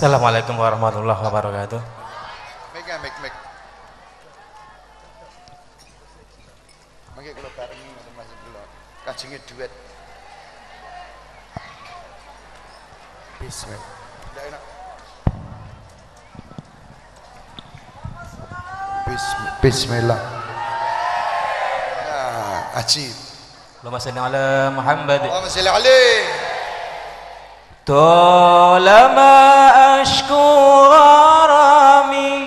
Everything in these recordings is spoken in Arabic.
Assalamualaikum warahmatullahi wabarakatuh. Ya, mik, mik. Mangke kula barengi masing-masing kula. Kajenge duet. Bismillah. Ndak enak. Bismillah. Nah, ajib. Allahumma salli ala Muhammad. Allahumma shalli alaihi. طالما أشكو غرامي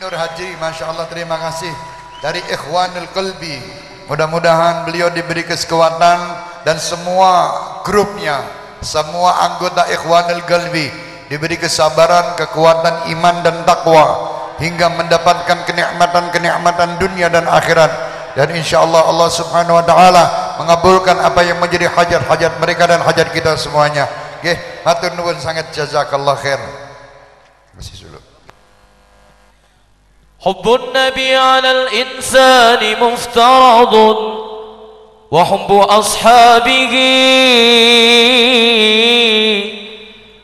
Nur Haji, Masya Allah terima kasih dari Ikhwanul Qalbi. Mudah-mudahan beliau diberi kekuatan dan semua grupnya, semua anggota Ikhwanul Qalbi diberi kesabaran, kekuatan iman dan takwa hingga mendapatkan kenikmatan-kenikmatan dunia dan akhirat. Dan insya Allah Allah Subhanahu Wa Taala mengabulkan apa yang menjadi hajat-hajat mereka dan hajat kita semuanya. Oke, matur nuwun sangat jazakallah khair. Terima kasih. حب النبي على الإنسان مفترض وحب أصحابه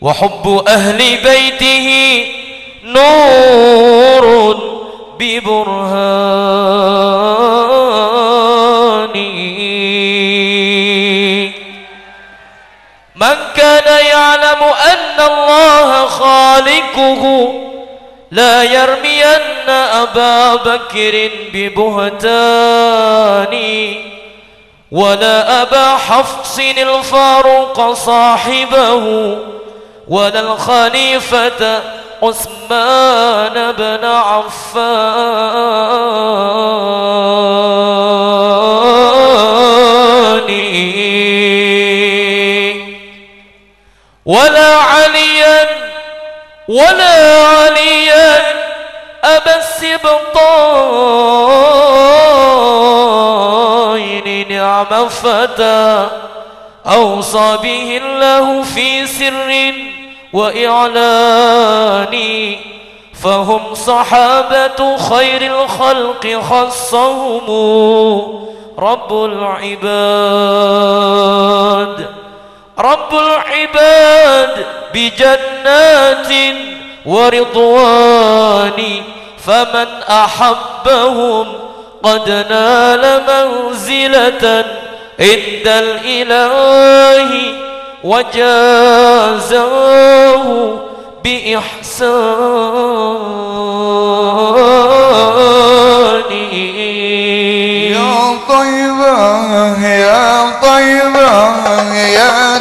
وحب أهل بيته نور ببرهانه من كان يعلم أن الله خالقه لا يرمين أبا بكر ببهتان ولا أبا حفص الفاروق صاحبه ولا الخليفة عثمان بن عفان. ولا عليا ولا عليا أبا السبطين نعم فتى أوصى به الله في سر وإعلان فهم صحابة خير الخلق خصهم رب العباد رب العباد بجنات ورضوان فمن أحبهم قد نال منزلة عند الإله وجازاه بإحسانه يا طيبة يا طيبة يا